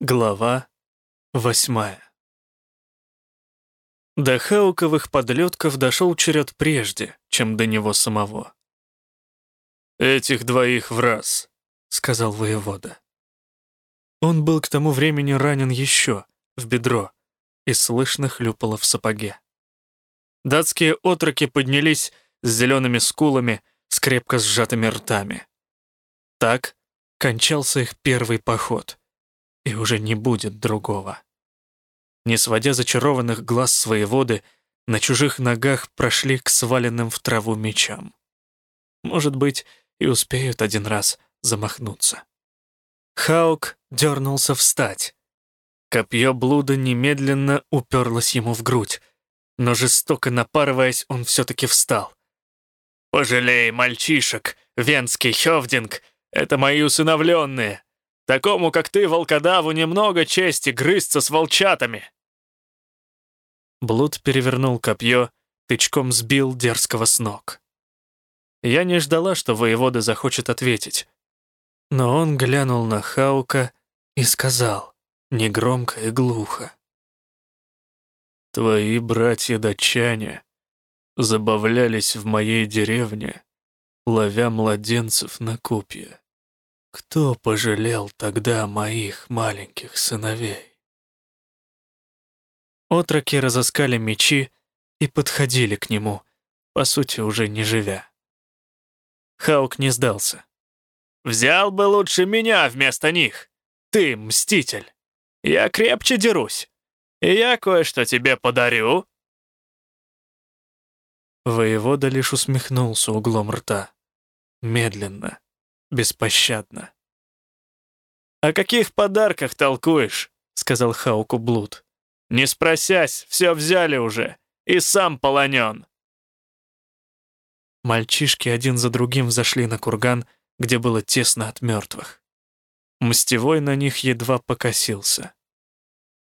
Глава восьмая До хауковых подлетков дошел черед прежде, чем до него самого. «Этих двоих в раз», — сказал воевода. Он был к тому времени ранен еще, в бедро, и слышно хлюпало в сапоге. Датские отроки поднялись с зелеными скулами, с крепко сжатыми ртами. Так кончался их первый поход — и уже не будет другого. Не сводя зачарованных глаз своей воды, на чужих ногах прошли к сваленным в траву мечам. Может быть, и успеют один раз замахнуться. Хаук дернулся встать. Копье блуда немедленно уперлось ему в грудь, но жестоко напарываясь, он все-таки встал. «Пожалей мальчишек, венский хевдинг, это мои усыновленные. Такому, как ты, волкодаву, немного чести грызться с волчатами!» Блуд перевернул копье, тычком сбил дерзкого с ног. Я не ждала, что воевода захочет ответить. Но он глянул на Хаука и сказал, негромко и глухо. «Твои братья-датчане забавлялись в моей деревне, ловя младенцев на копья. Кто пожалел тогда моих маленьких сыновей? Отроки разыскали мечи и подходили к нему, по сути, уже не живя. Хаук не сдался. «Взял бы лучше меня вместо них. Ты мститель. Я крепче дерусь. И я кое-что тебе подарю». Воевода лишь усмехнулся углом рта. Медленно, беспощадно. «О каких подарках толкуешь?» — сказал Хауку Блуд. «Не спросясь, все взяли уже, и сам полонен». Мальчишки один за другим зашли на курган, где было тесно от мертвых. Мстевой на них едва покосился.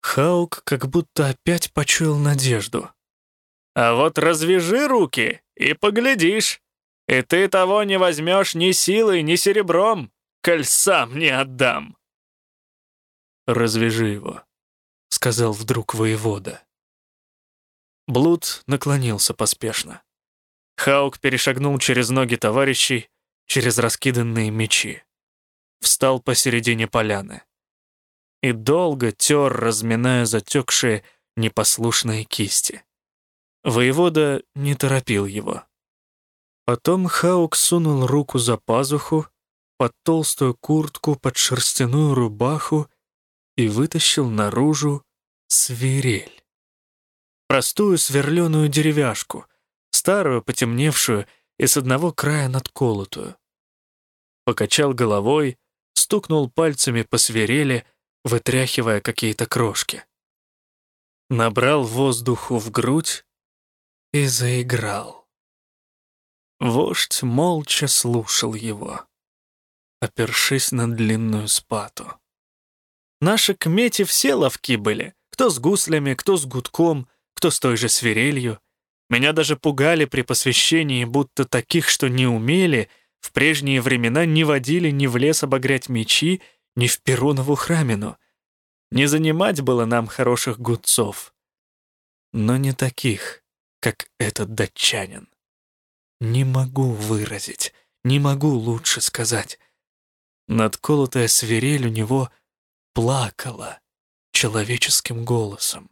Хаук как будто опять почуял надежду. «А вот развяжи руки и поглядишь. И ты того не возьмешь ни силой, ни серебром, коль сам не отдам». «Развяжи его», — сказал вдруг воевода. Блуд наклонился поспешно. Хаук перешагнул через ноги товарищей, через раскиданные мечи. Встал посередине поляны. И долго тер, разминая затекшие, непослушные кисти. Воевода не торопил его. Потом Хаук сунул руку за пазуху, под толстую куртку, под шерстяную рубаху и вытащил наружу свирель. Простую сверленую деревяшку, старую, потемневшую и с одного края надколотую. Покачал головой, стукнул пальцами по свирели, вытряхивая какие-то крошки. Набрал воздуху в грудь и заиграл. Вождь молча слушал его, опершись на длинную спату. Наши кмети все ловки были, кто с гуслями, кто с гудком, кто с той же свирелью. Меня даже пугали при посвящении, будто таких, что не умели, в прежние времена не водили ни в лес обогрять мечи, ни в Перунову храмину. Не занимать было нам хороших гудцов. Но не таких, как этот датчанин. Не могу выразить, не могу лучше сказать. Надколотая свирель у него плакала человеческим голосом.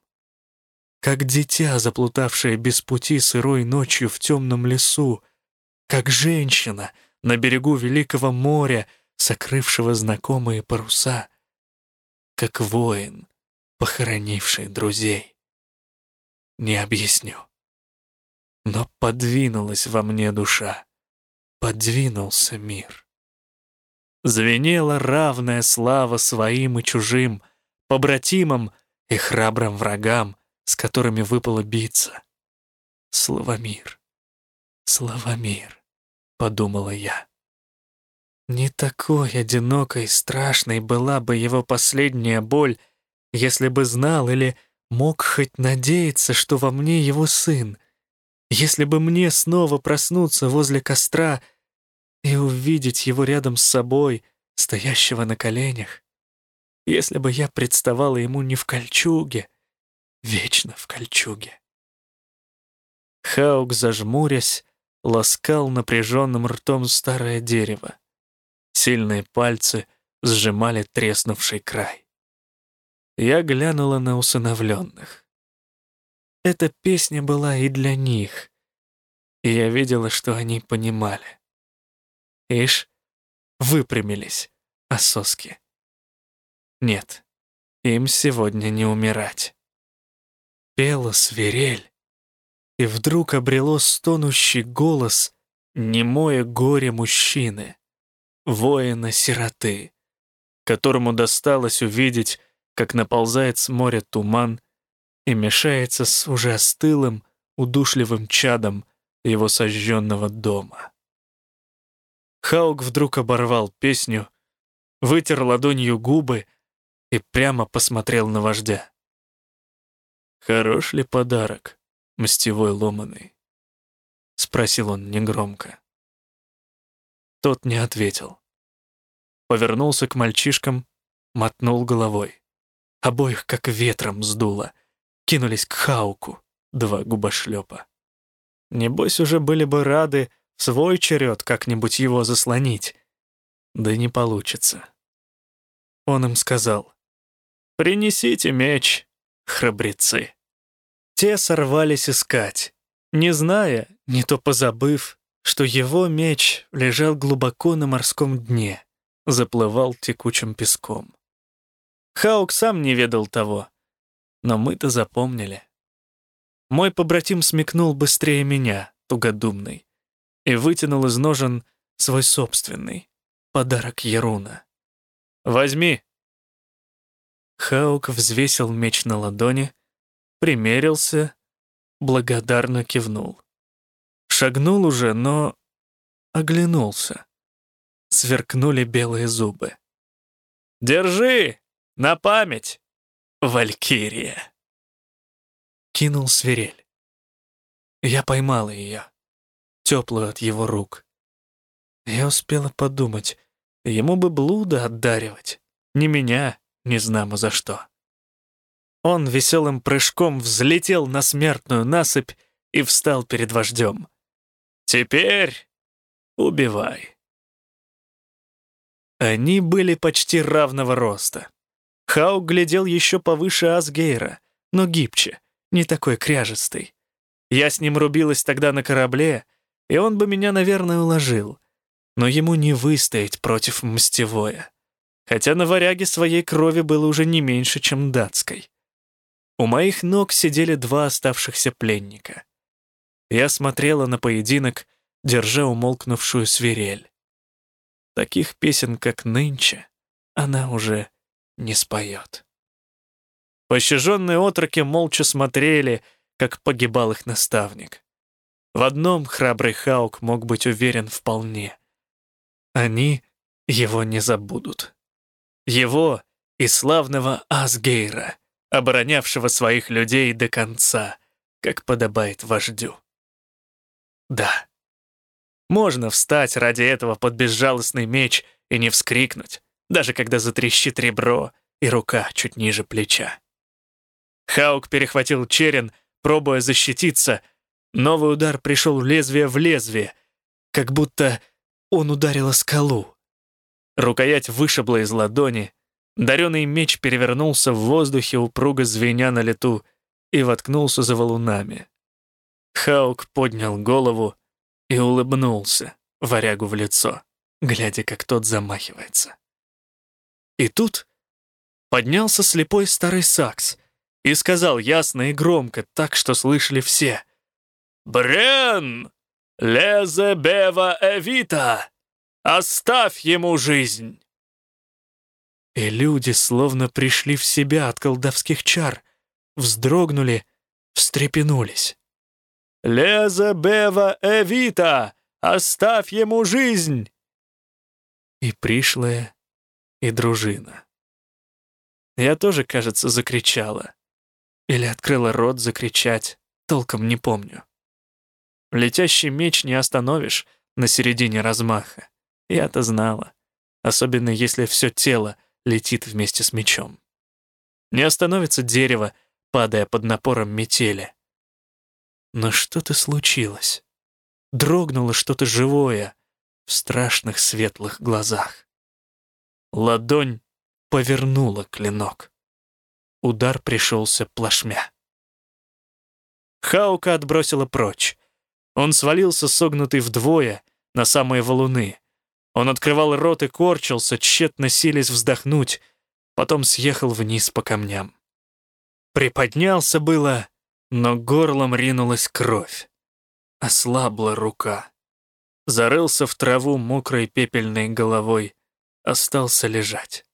Как дитя, заплутавшее без пути сырой ночью в темном лесу, как женщина на берегу великого моря, сокрывшего знакомые паруса, как воин, похоронивший друзей. Не объясню. Но подвинулась во мне душа, подвинулся мир. Звенела равная слава своим и чужим, побратимам и храбрым врагам, с которыми выпало биться. Славомир, Славомир, подумала я. Не такой одинокой и страшной была бы его последняя боль, если бы знал или мог хоть надеяться, что во мне его сын — если бы мне снова проснуться возле костра и увидеть его рядом с собой, стоящего на коленях, если бы я представала ему не в кольчуге, вечно в кольчуге. Хаук, зажмурясь, ласкал напряженным ртом старое дерево. Сильные пальцы сжимали треснувший край. Я глянула на усыновленных. Эта песня была и для них, и я видела, что они понимали. Ишь, выпрямились, ососки. Нет, им сегодня не умирать. Пела свирель, и вдруг обрело стонущий голос немое горе мужчины, воина-сироты, которому досталось увидеть, как наползает с моря туман и мешается с уже остылым, удушливым чадом его сожженного дома. Хаук вдруг оборвал песню, вытер ладонью губы и прямо посмотрел на вождя. «Хорош ли подарок, мстевой ломаный?» — спросил он негромко. Тот не ответил. Повернулся к мальчишкам, мотнул головой. Обоих как ветром сдуло. Кинулись к Хауку, два губошлепа. Небось, уже были бы рады в свой черед как-нибудь его заслонить. Да не получится. Он им сказал, «Принесите меч, храбрецы». Те сорвались искать, не зная, не то позабыв, что его меч лежал глубоко на морском дне, заплывал текучим песком. Хаук сам не ведал того, но мы-то запомнили. Мой побратим смекнул быстрее меня, тугодумный, и вытянул из ножен свой собственный подарок Яруна. «Возьми!» Хаук взвесил меч на ладони, примерился, благодарно кивнул. Шагнул уже, но оглянулся. Сверкнули белые зубы. «Держи! На память! Валькирия!» Кинул свирель. Я поймала ее, теплую от его рук. Я успела подумать, ему бы блуда отдаривать. Не меня, не знамо за что. Он веселым прыжком взлетел на смертную насыпь и встал перед вождем. «Теперь убивай». Они были почти равного роста. Хау глядел еще повыше Асгейра, но гибче, не такой кряжестый. Я с ним рубилась тогда на корабле, и он бы меня, наверное, уложил. Но ему не выстоять против мстевоя. Хотя на варяге своей крови было уже не меньше, чем датской. У моих ног сидели два оставшихся пленника. Я смотрела на поединок, держа умолкнувшую свирель. Таких песен, как нынче, она уже не споет. Пощаженные отроки молча смотрели, как погибал их наставник. В одном храбрый Хаук мог быть уверен вполне. Они его не забудут. Его и славного Асгейра, оборонявшего своих людей до конца, как подобает вождю. Да, можно встать ради этого под безжалостный меч и не вскрикнуть, даже когда затрещит ребро и рука чуть ниже плеча. Хаук перехватил черен, пробуя защититься. Новый удар пришел лезвие в лезвие, как будто он ударил о скалу. Рукоять вышибла из ладони, даренный меч перевернулся в воздухе, упруго звеня на лету, и воткнулся за валунами. Хаук поднял голову, и улыбнулся варягу в лицо, глядя, как тот замахивается. И тут поднялся слепой старый сакс и сказал ясно и громко, так что слышали все. «Брен! Лезе бева эвита! Оставь ему жизнь!» И люди словно пришли в себя от колдовских чар, вздрогнули, встрепенулись. Леза Бева Эвита! Оставь ему жизнь!» И пришлая, и дружина. Я тоже, кажется, закричала. Или открыла рот закричать, толком не помню. Летящий меч не остановишь на середине размаха. Я-то знала. Особенно если все тело летит вместе с мечом. Не остановится дерево, падая под напором метели. Но что-то случилось. Дрогнуло что-то живое в страшных светлых глазах. Ладонь повернула клинок. Удар пришелся плашмя. Хаука отбросила прочь. Он свалился, согнутый вдвое, на самые валуны. Он открывал рот и корчился, тщетно силясь вздохнуть, потом съехал вниз по камням. Приподнялся было, но горлом ринулась кровь. Ослабла рука. Зарылся в траву мокрой пепельной головой, остался лежать.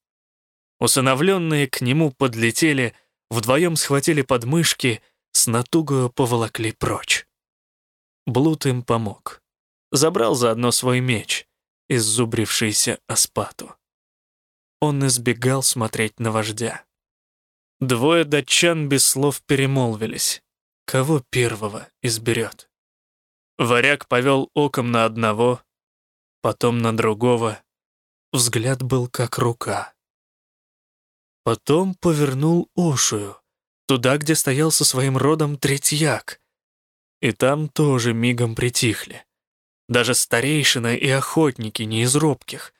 Усыновленные к нему подлетели, вдвоем схватили подмышки, с натугою поволокли прочь. Блуд им помог. Забрал заодно свой меч, иззубрившийся Аспату. Он избегал смотреть на вождя. Двое датчан без слов перемолвились. Кого первого изберет? Варяг повел оком на одного, потом на другого. Взгляд был как рука. Потом повернул Ошую, туда, где стоял со своим родом Третьяк. И там тоже мигом притихли. Даже старейшина и охотники не из робких.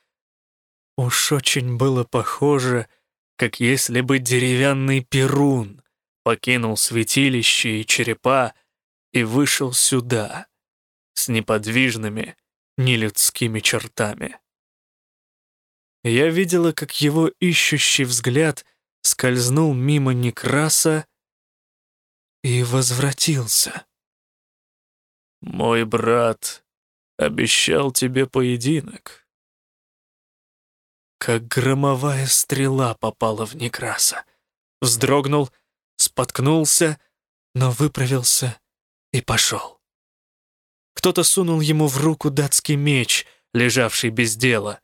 Уж очень было похоже, как если бы деревянный перун покинул святилище и черепа и вышел сюда с неподвижными, нелюдскими чертами. Я видела, как его ищущий взгляд скользнул мимо Некраса и возвратился. «Мой брат обещал тебе поединок», как громовая стрела попала в Некраса. Вздрогнул, споткнулся, но выправился и пошел. Кто-то сунул ему в руку датский меч, лежавший без дела.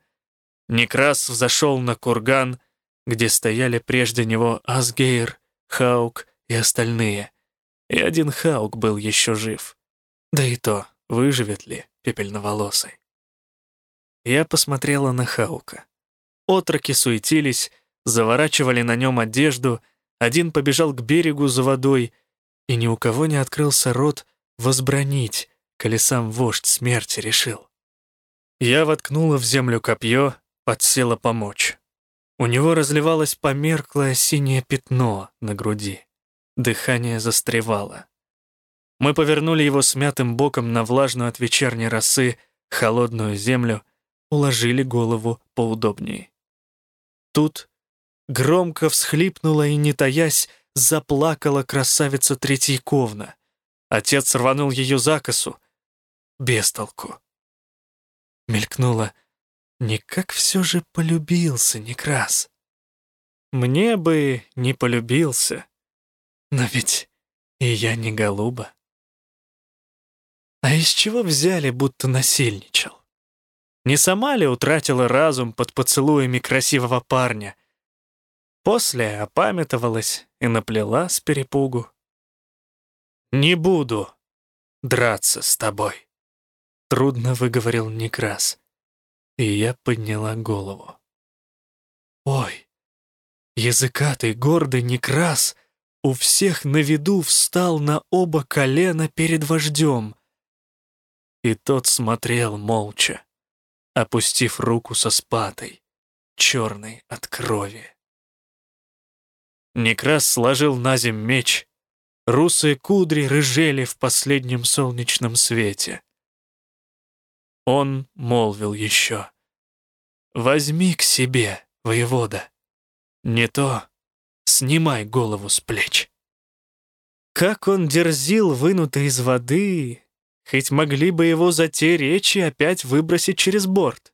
Некрас взошел на курган, где стояли прежде него Асгейр, Хаук и остальные. И один Хаук был еще жив. Да и то, выживет ли пепельноволосый. Я посмотрела на Хаука. Отроки суетились, заворачивали на нем одежду, один побежал к берегу за водой, и ни у кого не открылся рот возбранить, коли сам вождь смерти решил. Я воткнула в землю копье, подсела помочь. У него разливалось померклое синее пятно на груди. Дыхание застревало. Мы повернули его смятым боком на влажную от вечерней росы холодную землю, уложили голову поудобнее. Тут громко всхлипнула и, не таясь, заплакала красавица Третьяковна. Отец рванул ее за косу. Без толку. Мелькнула. Никак все же полюбился Некрас. Мне бы не полюбился. Но ведь и я не голуба. А из чего взяли, будто насильничал? Не сама ли утратила разум под поцелуями красивого парня? После опамятовалась и наплела с перепугу. «Не буду драться с тобой», — трудно выговорил Некрас. И я подняла голову. «Ой, языкатый, гордый Некрас у всех на виду встал на оба колена перед вождем». И тот смотрел молча опустив руку со спатой, черной от крови. Некрас сложил на зем меч, русые кудри рыжели в последнем солнечном свете. Он молвил еще. «Возьми к себе, воевода. Не то снимай голову с плеч». Как он дерзил, вынутый из воды, Хоть могли бы его за те речи опять выбросить через борт.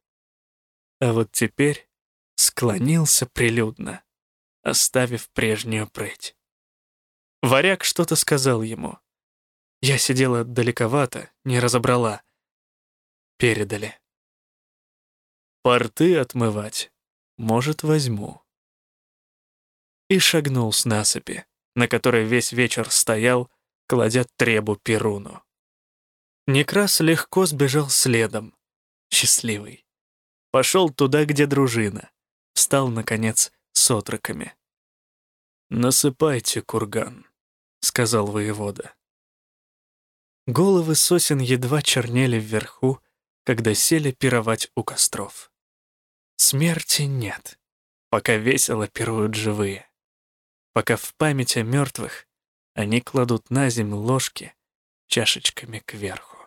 А вот теперь склонился прилюдно, оставив прежнюю прыть. Варяг что-то сказал ему. Я сидела далековато, не разобрала. Передали. Порты отмывать, может, возьму. И шагнул с насыпи, на которой весь вечер стоял, кладя требу Перуну. Некрас легко сбежал следом. Счастливый. Пошел туда, где дружина. встал, наконец, с отроками. «Насыпайте курган», — сказал воевода. Головы сосен едва чернели вверху, когда сели пировать у костров. Смерти нет, пока весело пируют живые. Пока в память о мертвых они кладут на землю ложки чашечками кверху.